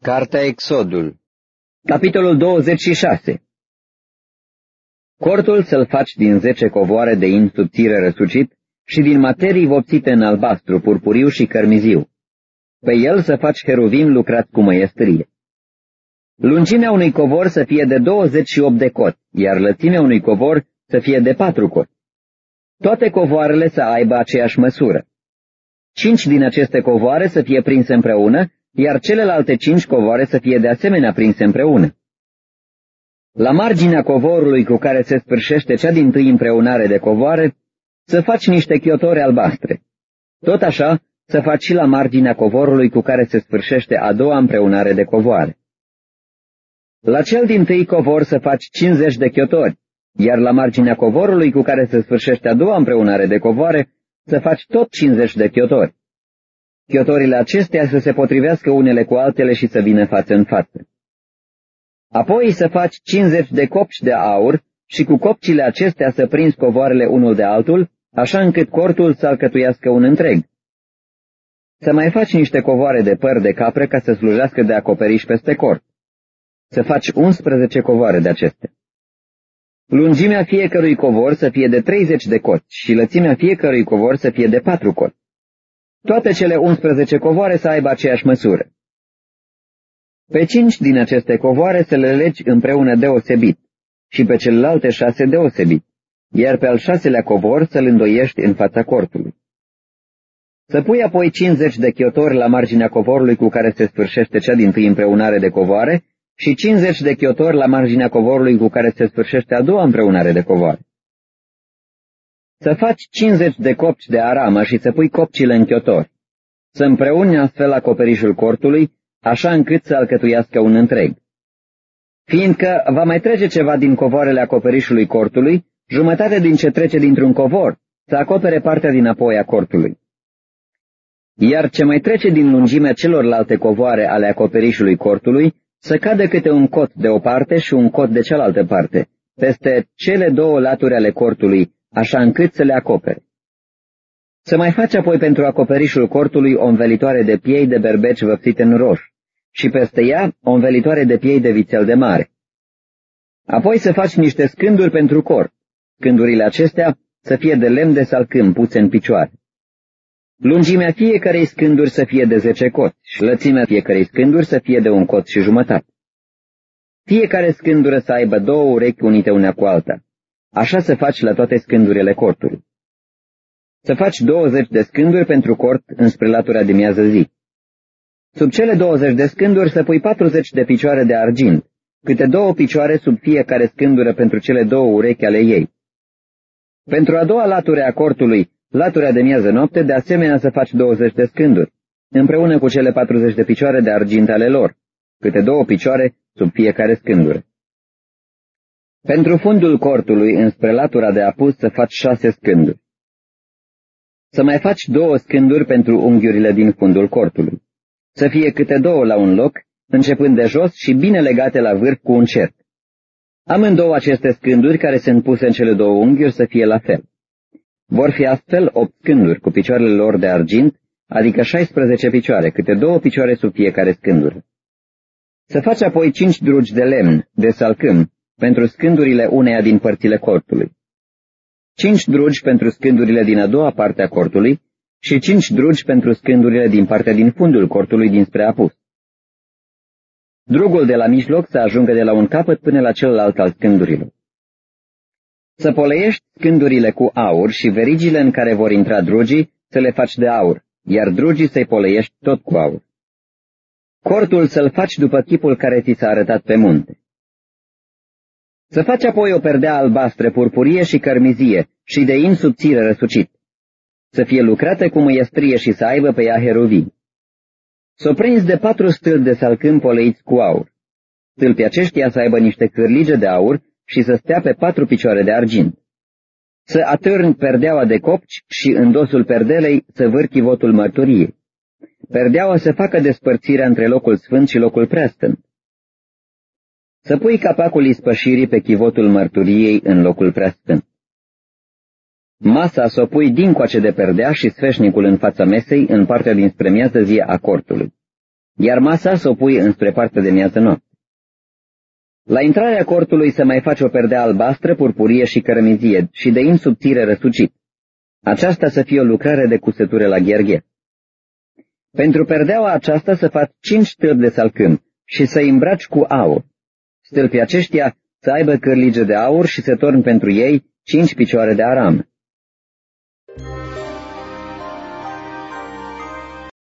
Cartea Exodul Capitolul 26 Cortul să-l faci din zece covoare de in subțire răsucit și din materii vopsite în albastru, purpuriu și cărmiziu. Pe el să faci heruvim lucrat cu măiestrie. Lungimea unui covor să fie de 28 de cot, iar lățimea unui covor să fie de patru cot. Toate covoarele să aibă aceeași măsură. Cinci din aceste covoare să fie prinse împreună iar celelalte cinci covoare să fie de asemenea prinse împreună. La marginea covorului cu care se sfârșește cea din tâi împreunare de covoare, să faci niște chiotori albastre. Tot așa, să faci și la marginea covorului cu care se sfârșește a doua împreunare de covoare. La cel din tâi covor să faci 50 de chiotori, iar la marginea covorului cu care se sfârșește a doua împreunare de covoare, să faci tot 50 de chiotori chiotorile acestea să se potrivească unele cu altele și să vină față în față. Apoi să faci 50 de copci de aur și cu copcile acestea să prinzi covoarele unul de altul, așa încât cortul să alcătuiască un întreg. Să mai faci niște covoare de păr de capră ca să slujească de acoperiș peste cort. Să faci 11 covoare de acestea. Lungimea fiecărui covor să fie de 30 de coți și lățimea fiecărui covor să fie de 4 coți toate cele 11 covoare să aibă aceeași măsură. Pe cinci din aceste covoare să le legi împreună deosebit și pe celelalte șase deosebit, iar pe al șaselea covor să-l îndoiești în fața cortului. Să pui apoi 50 de chiotori la marginea covorului cu care se sfârșește cea din tâi împreunare de covoare și 50 de chiotori la marginea covorului cu care se sfârșește a doua împreunare de covoare. Să faci 50 de copci de aramă și să pui copcile în chiotori. Să împreuni astfel acoperișul cortului, așa încât să alcătuiască un întreg. Fiindcă va mai trece ceva din covoarele acoperișului cortului, jumătate din ce trece dintr-un covor, să acopere partea din apoi a cortului. Iar ce mai trece din lungimea celorlalte covoare ale acoperișului cortului, să cadă câte un cot de o parte și un cot de cealaltă parte, peste cele două laturi ale cortului, așa încât să le acopere. Să mai faci apoi pentru acoperișul cortului o învelitoare de piei de berbeci văpsite în roș și peste ea o învelitoare de piei de vițel de mare. Apoi să faci niște scânduri pentru cort. Scândurile acestea să fie de lemn de salcâm puse în picioare. Lungimea fiecarei scânduri să fie de zece cot și lățimea fiecarei scânduri să fie de un cot și jumătate. Fiecare scândură să aibă două urechi unite una cu alta. Așa să faci la toate scândurile cortului. Să faci 20 de scânduri pentru cort înspre latura de miază zi. Sub cele 20 de scânduri să pui 40 de picioare de argint, câte două picioare sub fiecare scândură pentru cele două urechi ale ei. Pentru a doua latură a cortului, latura de miază noapte, de asemenea să faci 20 de scânduri, împreună cu cele 40 de picioare de argint ale lor, câte două picioare sub fiecare scândură. Pentru fundul cortului, înspre latura de apus, să faci șase scânduri. Să mai faci două scânduri pentru unghiurile din fundul cortului. Să fie câte două la un loc, începând de jos și bine legate la vârf cu un cert. Amândouă aceste scânduri care sunt puse în cele două unghiuri să fie la fel. Vor fi astfel opt scânduri cu picioarele lor de argint, adică 16 picioare, câte două picioare sub fiecare scândură. Să faci apoi cinci drugi de lemn, de salcâm, pentru scândurile uneia din părțile cortului, cinci drugi pentru scândurile din a doua parte a cortului și cinci drugi pentru scândurile din partea din fundul cortului dinspre apus. Drugul de la mijloc să ajungă de la un capăt până la celălalt al scândurilor. Să poleiești scândurile cu aur și verigile în care vor intra drugii să le faci de aur, iar drugii să-i poleiești tot cu aur. Cortul să-l faci după chipul care ți s-a arătat pe munte. Să faci apoi o perdea albastră, purpurie și cărmizie și de in subțire răsucit. Să fie lucrată cu măiestrie și să aibă pe ea heruvii. Să o prinzi de patru stâlpi de salcâm poleiți cu aur. Stâlpii aceștia să aibă niște cârlige de aur și să stea pe patru picioare de argint. Să atârni perdeaua de copci și în dosul perdelei să vârchi votul mărturiei. Perdeaua să facă despărțirea între locul sfânt și locul preastânt să pui capacul ispășirii pe chivotul mărturiei în locul preasfânt. Masa să o pui dincoace de perdea și sfeșnicul în fața mesei în partea dinspre miază zi a cortului. iar masa să o pui înspre partea de miază noapte. La intrarea cortului să mai faci o perdea albastră, purpurie și cărămizie și de in subțire răsucit. Aceasta să fie o lucrare de cusătură la gherghe. Pentru perdeaua aceasta să faci cinci stâlpi de salcâm și să îmbraci cu aur. Stâlpii aceștia să aibă cârlige de aur și să torn pentru ei cinci picioare de aram.